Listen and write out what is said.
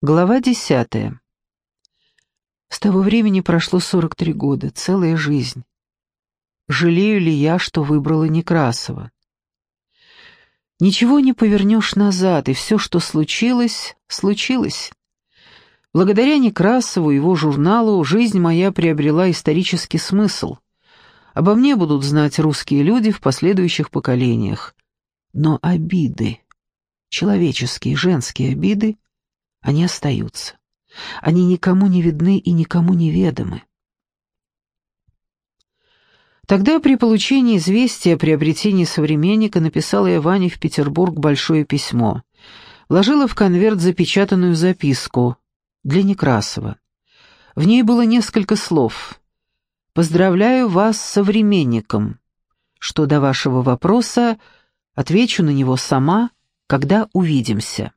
Глава десятая. С того времени прошло 43 года, целая жизнь. Жалею ли я, что выбрала Некрасова? Ничего не повернешь назад, и все, что случилось, случилось. Благодаря Некрасову, его журналу, жизнь моя приобрела исторический смысл. Обо мне будут знать русские люди в последующих поколениях. Но обиды, человеческие, женские обиды, они остаются. Они никому не видны и никому не ведомы. Тогда при получении известия о приобретении современника написала я Ване в Петербург большое письмо. Вложила в конверт запечатанную записку для Некрасова. В ней было несколько слов. «Поздравляю вас с современником. Что до вашего вопроса, отвечу на него сама, когда увидимся».